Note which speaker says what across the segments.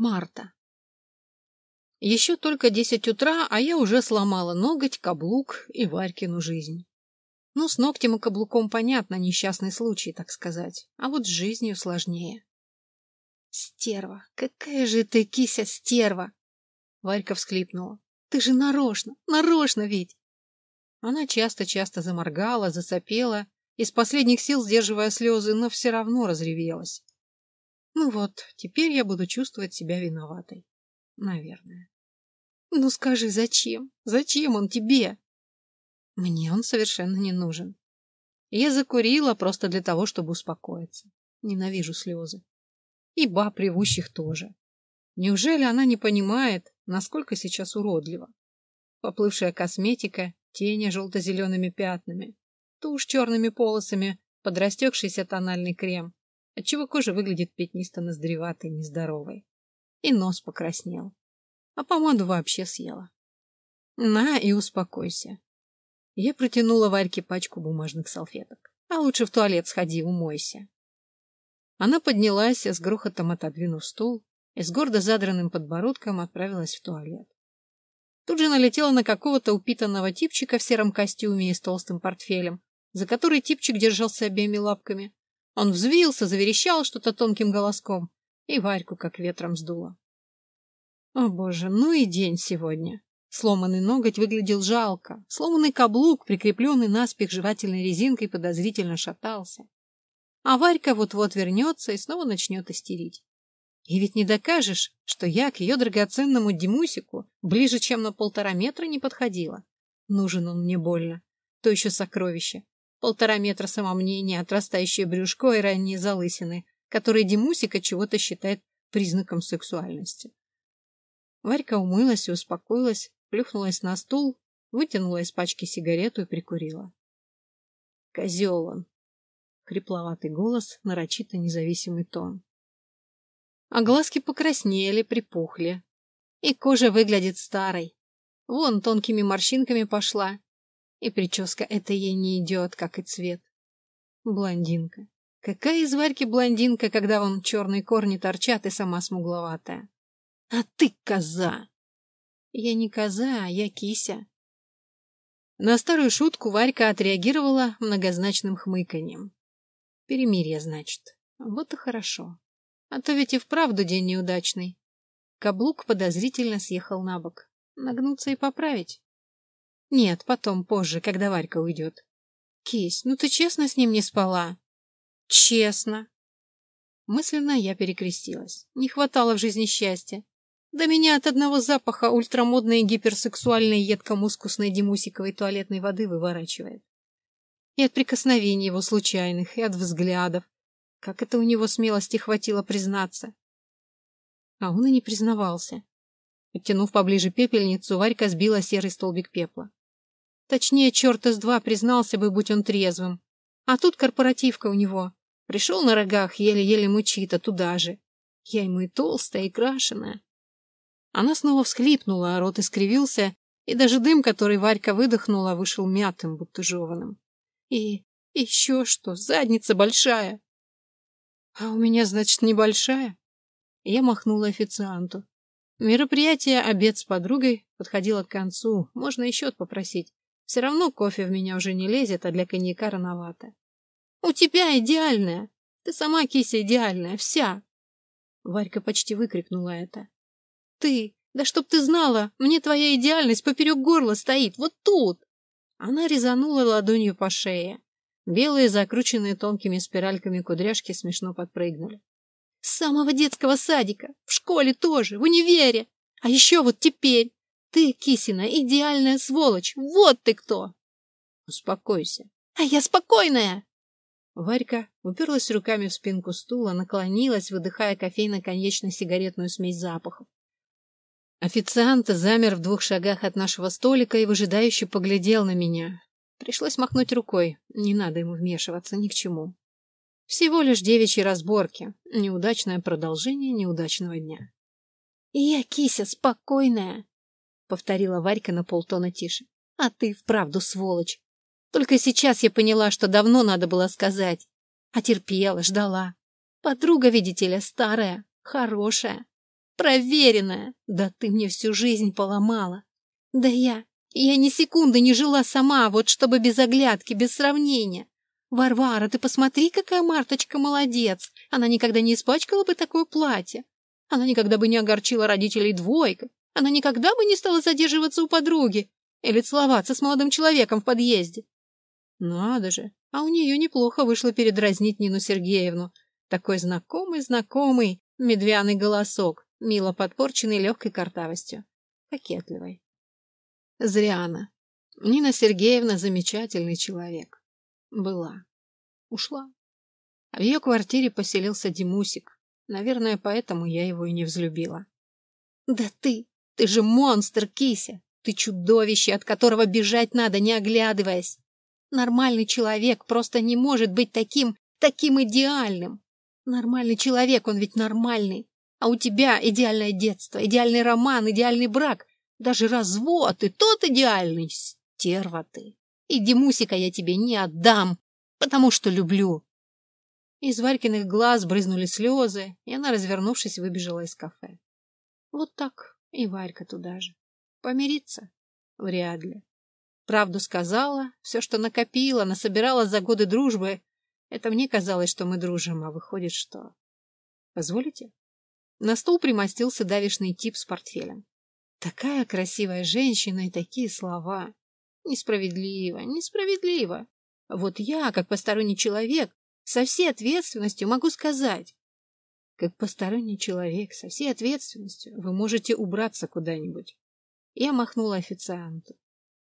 Speaker 1: Марта. Еще только десять утра, а я уже сломала ноготь, каблук и Варькину жизнь. Ну, с ногтем и каблуком понятно, несчастный случай, так сказать. А вот с жизнью сложнее. Стерва! Какая же ты, кися, стерва! Варька всклипнула. Ты же нарочно, нарочно ведь! Она часто-часто заморгала, засопела, из последних сил сдерживая слезы, но все равно разревелась. Ну вот, теперь я буду чувствовать себя виноватой. Наверное. Ну скажи, зачем? Зачем он тебе? Мне он совершенно не нужен. Я закурила просто для того, чтобы успокоиться. Ненавижу слезы. И баб ревущих тоже. Неужели она не понимает, насколько сейчас уродливо? Поплывшая косметика, тени желто-зелеными пятнами, тушь черными полосами, подрастекшийся тональный крем, отчего кожа выглядит пятнисто-ноздреватой, нездоровой. И нос покраснел. А помаду вообще съела. На и успокойся. Я протянула Варьке пачку бумажных салфеток. А лучше в туалет сходи, умойся. Она поднялась, с грохотом отодвинув стул, и с гордо задранным подбородком отправилась в туалет. Тут же налетела на какого-то упитанного типчика в сером костюме и с толстым портфелем, за который типчик держался обеими лапками. Он взвился, заверещал что-то тонким голоском, и Варьку как ветром сдуло. О боже, ну и день сегодня. Сломанный ноготь выглядел жалко. Сломанный каблук, прикрепленный наспех жевательной резинкой, подозрительно шатался. А Варька вот-вот вернется и снова начнет истерить. И ведь не докажешь, что я к ее драгоценному Димусику ближе, чем на полтора метра не подходила. Нужен он мне больно. То еще сокровище. Полтора метра самомнения, отрастающее брюшко и ранние залысины, которые Димусика чего-то считает признаком сексуальности. Варька умылась и успокоилась, плюхнулась на стул, вытянула из пачки сигарету и прикурила. Козел он. Хрипловатый голос, нарочито независимый тон. А глазки покраснели, припухли. И кожа выглядит старой. Вон тонкими морщинками пошла. И прическа эта ей не идет, как и цвет. Блондинка. Какая из Варьки блондинка, когда вон черные корни торчат и сама смугловатая? А ты коза! Я не коза, а я кися. На старую шутку Варька отреагировала многозначным хмыканьем. Перемирие, значит. Вот и хорошо. А то ведь и вправду день неудачный. Каблук подозрительно съехал на бок. Нагнуться и поправить? Нет, потом, позже, когда Варька уйдет. Кись, ну ты честно с ним не спала? Честно. Мысленно я перекрестилась. Не хватало в жизни счастья. Да меня от одного запаха ультрамодной гиперсексуальной едко-мускусной демусиковой туалетной воды выворачивает. И от прикосновений его случайных, и от взглядов. Как это у него смелости хватило признаться? А он и не признавался. Подтянув поближе пепельницу, Варька сбила серый столбик пепла. Точнее, черта с два признался бы, будь он трезвым. А тут корпоративка у него. Пришел на рогах, еле-еле мучит, а туда же. Я ему и толстая, и крашеная. Она снова всхлипнула, а рот искривился, и даже дым, который Варька выдохнула, вышел мятым, будто жеваным. И еще что, задница большая. А у меня, значит, небольшая? Я махнула официанту. Мероприятие «Обед с подругой» подходило к концу, можно счет попросить. Все равно кофе в меня уже не лезет, а для коньяка рановато. «У тебя идеальная! Ты сама, кися, идеальная, вся!» Варька почти выкрикнула это. Ты, да чтоб ты знала, мне твоя идеальность поперек горла стоит, вот тут. Она резанула ладонью по шее. Белые, закрученные тонкими спиральками кудряшки смешно подпрыгнули. С самого детского садика, в школе тоже, в универе. А еще вот теперь. Ты, Кисина, идеальная сволочь. Вот ты кто. Успокойся. А я спокойная. Варька уперлась руками в спинку стула, наклонилась, выдыхая кофейно-конечно-сигаретную смесь запахов. Официант замер в двух шагах от нашего столика и выжидающе поглядел на меня. Пришлось махнуть рукой. Не надо ему вмешиваться ни к чему. Всего лишь девичьи разборки. Неудачное продолжение неудачного дня. — Я, кися, спокойная, — повторила Варька на полтона тише. — А ты вправду сволочь. Только сейчас я поняла, что давно надо было сказать. А терпела, ждала. Подруга, видите ли, старая, хорошая. Проверенная! Да ты мне всю жизнь поломала. Да я... Я ни секунды не жила сама, вот чтобы без оглядки, без сравнения. Варвара, ты посмотри, какая Марточка молодец. Она никогда не испачкала бы такое платье. Она никогда бы не огорчила родителей двойкой. Она никогда бы не стала задерживаться у подруги или целоваться с молодым человеком в подъезде. Надо же, а у нее неплохо вышло передразнить Нину Сергеевну. Такой знакомый-знакомый медвяный голосок, мило подпорченный легкой картавостью. Кокетливой. Зря она. Нина Сергеевна замечательный человек. Была. Ушла. А в ее квартире поселился Димусик. Наверное, поэтому я его и не взлюбила. Да ты, ты же монстр, Кися! Ты чудовище, от которого бежать надо, не оглядываясь. Нормальный человек просто не может быть таким, таким идеальным. Нормальный человек, он ведь нормальный. А у тебя идеальное детство, идеальный роман, идеальный брак, даже развод, и тот идеальный. Стерва ты. И Димусика я тебе не отдам, потому что люблю. Из Варькиных глаз брызнули слезы, и она, развернувшись, выбежала из кафе. Вот так и Варька туда же. Помириться? Вряд ли. Правду сказала, все, что накопила, насобирала за годы дружбы. Это мне казалось, что мы дружим, а выходит, что... Позволите? На стул примостился давишный тип с портфелем. Такая красивая женщина и такие слова. Несправедливо, несправедливо. Вот я, как посторонний человек, со всей ответственностью могу сказать. Как посторонний человек, со всей ответственностью, вы можете убраться куда-нибудь. Я махнула официанту.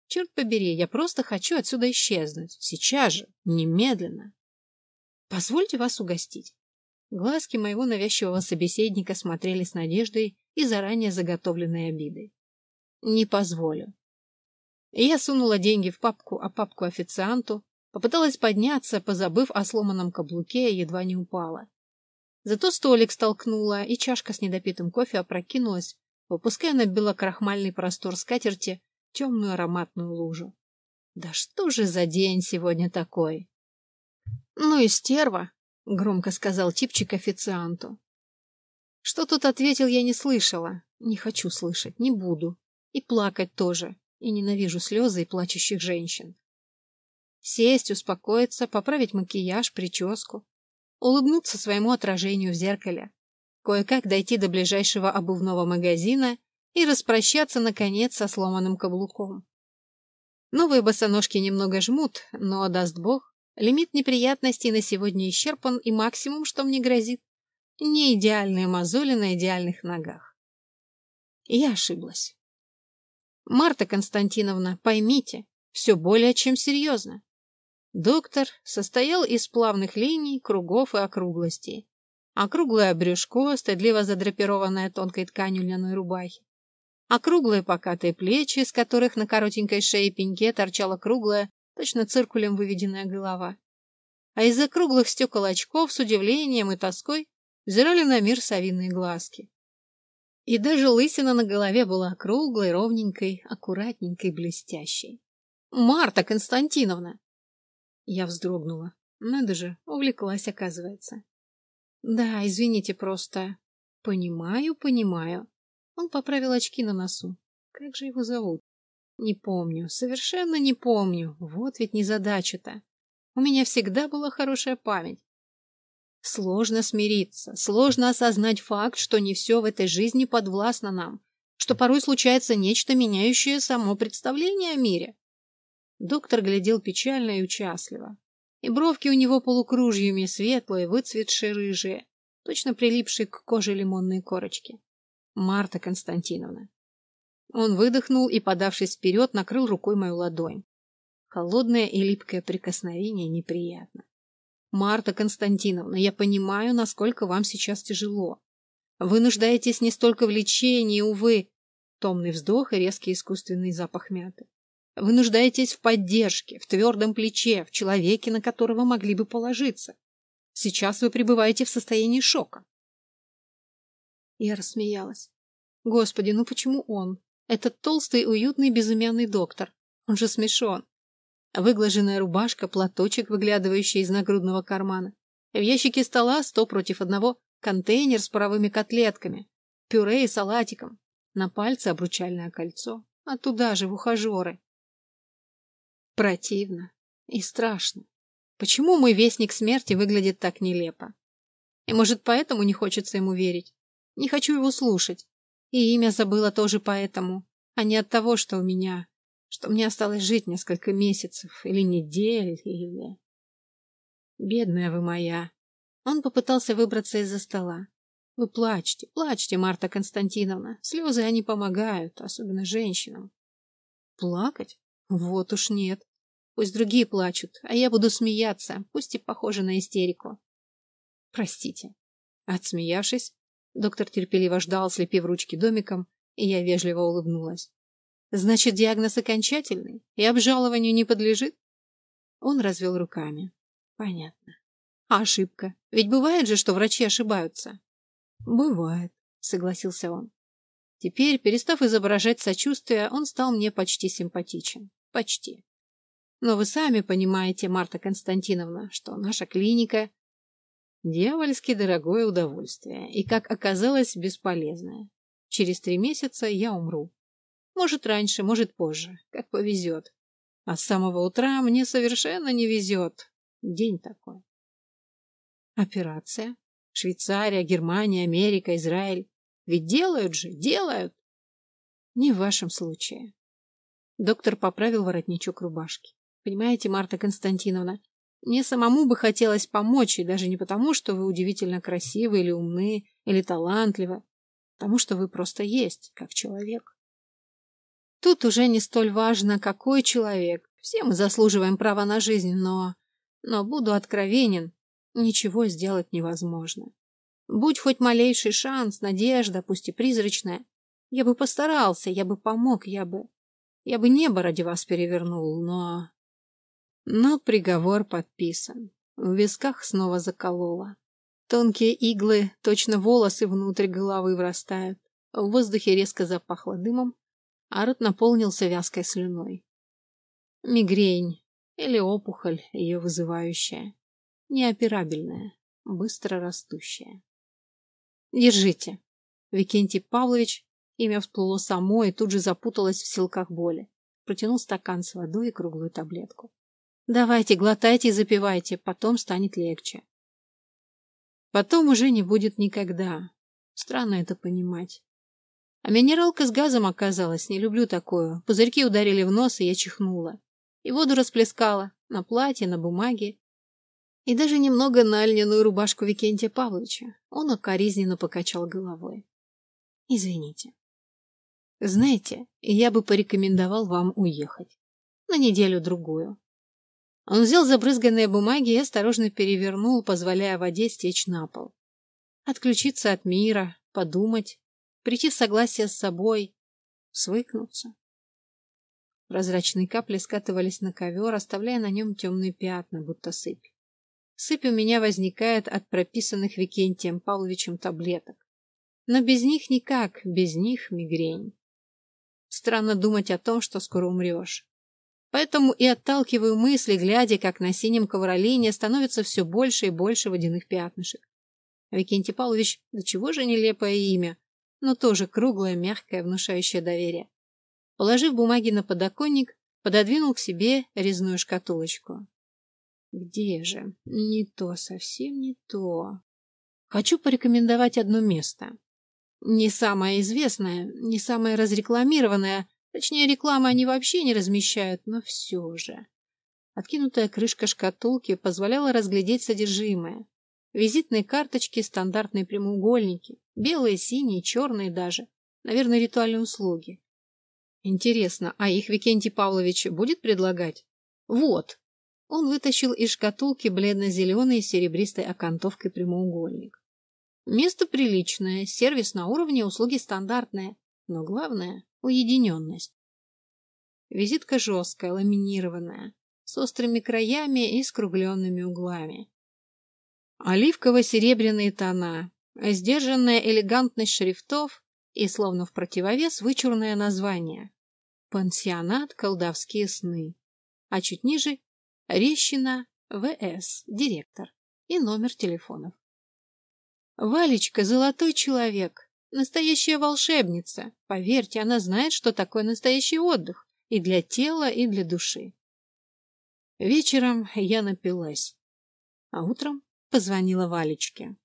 Speaker 1: Черт побери, я просто хочу отсюда исчезнуть. Сейчас же, немедленно. Позвольте вас угостить. Глазки моего навязчивого собеседника смотрели с надеждой и заранее заготовленной обидой. Не позволю. Я сунула деньги в папку, а папку официанту, попыталась подняться, позабыв о сломанном каблуке, и едва не упала. Зато столик столкнула, и чашка с недопитым кофе опрокинулась, выпуская на белокрахмальный простор скатерти темную ароматную лужу. Да что же за день сегодня такой? Ну и стерва, громко сказал типчик официанту. Что тут ответил, я не слышала. Не хочу слышать, не буду. И плакать тоже. И ненавижу слезы и плачущих женщин. Сесть, успокоиться, поправить макияж, прическу. Улыбнуться своему отражению в зеркале кое-как дойти до ближайшего обувного магазина и распрощаться, наконец, со сломанным каблуком. Новые босоножки немного жмут, но, даст бог, лимит неприятностей на сегодня исчерпан и максимум, что мне грозит, не идеальные мозоли на идеальных ногах. Я ошиблась. Марта Константиновна, поймите, все более чем серьезно. Доктор состоял из плавных линий, кругов и округлостей округлое брюшко, стыдливо задрапированное тонкой тканью льняной рубахи, округлые покатые плечи, из которых на коротенькой шее пеньке торчала круглая, точно циркулем выведенная голова. А из-за круглых стекол очков с удивлением и тоской взирали на мир совиные глазки. И даже лысина на голове была круглой, ровненькой, аккуратненькой, блестящей. «Марта Константиновна!» Я вздрогнула. Надо же, увлеклась, оказывается. Да, извините просто. Понимаю, понимаю. Он поправил очки на носу. Как же его зовут? Не помню, совершенно не помню. Вот ведь незадача-то. У меня всегда была хорошая память. Сложно смириться, сложно осознать факт, что не все в этой жизни подвластно нам, что порой случается нечто, меняющее само представление о мире. Доктор глядел печально и участливо и бровки у него полукружьями светлые, выцветшие рыжие, точно прилипшие к коже лимонные корочки. Марта Константиновна. Он выдохнул и, подавшись вперед, накрыл рукой мою ладонь. Холодное и липкое прикосновение неприятно. Марта Константиновна, я понимаю, насколько вам сейчас тяжело. Вы нуждаетесь не столько в лечении, увы. Томный вздох и резкий искусственный запах мяты. Вы нуждаетесь в поддержке, в твердом плече, в человеке, на которого могли бы положиться. Сейчас вы пребываете в состоянии шока. Я рассмеялась. Господи, ну почему он? Этот толстый, уютный, безымянный доктор. Он же смешон. Выглаженная рубашка, платочек, выглядывающий из нагрудного кармана. В ящике стола сто против одного контейнер с паровыми котлетками. пюре и салатиком. На пальце обручальное кольцо, а туда же в ухажеры. Противно и страшно. Почему мой вестник смерти выглядит так нелепо? И может, поэтому не хочется ему верить? Не хочу его слушать. И имя забыла тоже поэтому, а не от того, что у меня, что мне осталось жить несколько месяцев или недель, или... Бедная вы моя. Он попытался выбраться из-за стола. Вы плачьте, плачьте, Марта Константиновна. Слезы, они помогают, особенно женщинам. Плакать? Вот уж нет. Пусть другие плачут, а я буду смеяться, пусть и похоже на истерику. Простите. Отсмеявшись, доктор терпеливо ждал, слепив ручки домиком, и я вежливо улыбнулась. Значит, диагноз окончательный и обжалованию не подлежит? Он развел руками. Понятно. А ошибка? Ведь бывает же, что врачи ошибаются. Бывает, согласился он. Теперь, перестав изображать сочувствие, он стал мне почти симпатичен. Почти. Но вы сами понимаете, Марта Константиновна, что наша клиника – дьявольски дорогое удовольствие и, как оказалось, бесполезное. Через три месяца я умру. Может, раньше, может, позже, как повезет. А с самого утра мне совершенно не везет. День такой. Операция. Швейцария, Германия, Америка, Израиль. Ведь делают же, делают. Не в вашем случае. Доктор поправил воротничок рубашки. Понимаете, Марта Константиновна, мне самому бы хотелось помочь, и даже не потому, что вы удивительно красивы или умны, или талантливы, потому что вы просто есть, как человек. Тут уже не столь важно, какой человек. Все мы заслуживаем права на жизнь, но... Но буду откровенен, ничего сделать невозможно. Будь хоть малейший шанс, надежда, пусть и призрачная, я бы постарался, я бы помог, я бы... Я бы небо ради вас перевернул, но... Но приговор подписан. В висках снова закололо. Тонкие иглы, точно волосы внутрь головы врастают. В воздухе резко запахло дымом, а рот наполнился вязкой слюной. Мигрень или опухоль ее вызывающая. Неоперабельная, быстро растущая. Держите. Викентий Павлович, имя всплыло само и тут же запуталось в силках боли. Протянул стакан с водой и круглую таблетку. Давайте, глотайте и запивайте, потом станет легче. Потом уже не будет никогда. Странно это понимать. А минералка с газом оказалась, не люблю такое. Пузырьки ударили в нос, и я чихнула. И воду расплескала на платье, на бумаге. И даже немного на льняную рубашку Викентия Павловича. Он окоризненно покачал головой. Извините. Знаете, я бы порекомендовал вам уехать. На неделю-другую. Он взял забрызганные бумаги и осторожно перевернул, позволяя воде стечь на пол. Отключиться от мира, подумать, прийти в согласие с собой, свыкнуться. Прозрачные капли скатывались на ковер, оставляя на нем темные пятна, будто сыпь. Сыпь у меня возникает от прописанных Викентием Павловичем таблеток. Но без них никак, без них мигрень. Странно думать о том, что скоро умрешь. Поэтому и отталкиваю мысли, глядя, как на синем ковролине становится все больше и больше водяных пятнышек. Викентий Павлович, до чего же нелепое имя, но тоже круглое, мягкое, внушающее доверие. Положив бумаги на подоконник, пододвинул к себе резную шкатулочку. Где же? Не то, совсем не то. Хочу порекомендовать одно место. Не самое известное, не самое разрекламированное, Точнее, рекламы они вообще не размещают, но все же. Откинутая крышка шкатулки позволяла разглядеть содержимое. Визитные карточки, стандартные прямоугольники, белые, синие, черные даже. Наверное, ритуальные услуги. Интересно, а их Викентий Павлович будет предлагать? Вот. Он вытащил из шкатулки бледно-зеленый с серебристой окантовкой прямоугольник. Место приличное, сервис на уровне, услуги стандартные. Но главное уединенность. Визитка жесткая, ламинированная, с острыми краями и скругленными углами. Оливково-серебряные тона, сдержанная элегантность шрифтов и, словно в противовес, вычурное название. Пансионат «Колдовские сны». А чуть ниже – Рещина В.С., директор, и номер телефонов. Валечка – золотой человек, Настоящая волшебница. Поверьте, она знает, что такое настоящий отдых. И для тела, и для души. Вечером я напилась. А утром позвонила Валечке.